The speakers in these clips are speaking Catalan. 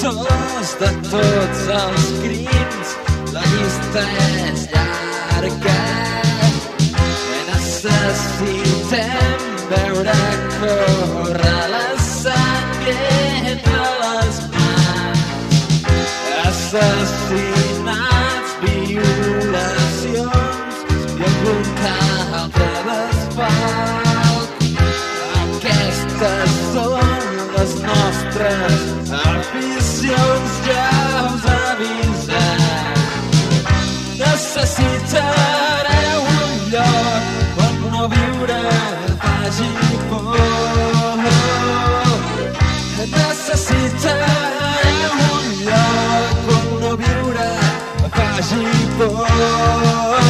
de tots els crims, la llista és llarga. Necessitem veure córrer la sang entre les mans. Assassinats, violacions i que altre desfalt. Aquestes són les nostres aficions, ja us avisem. Necessitareu un lloc on no viure faci por. Necessitareu un lloc on no viure faci por.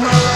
home.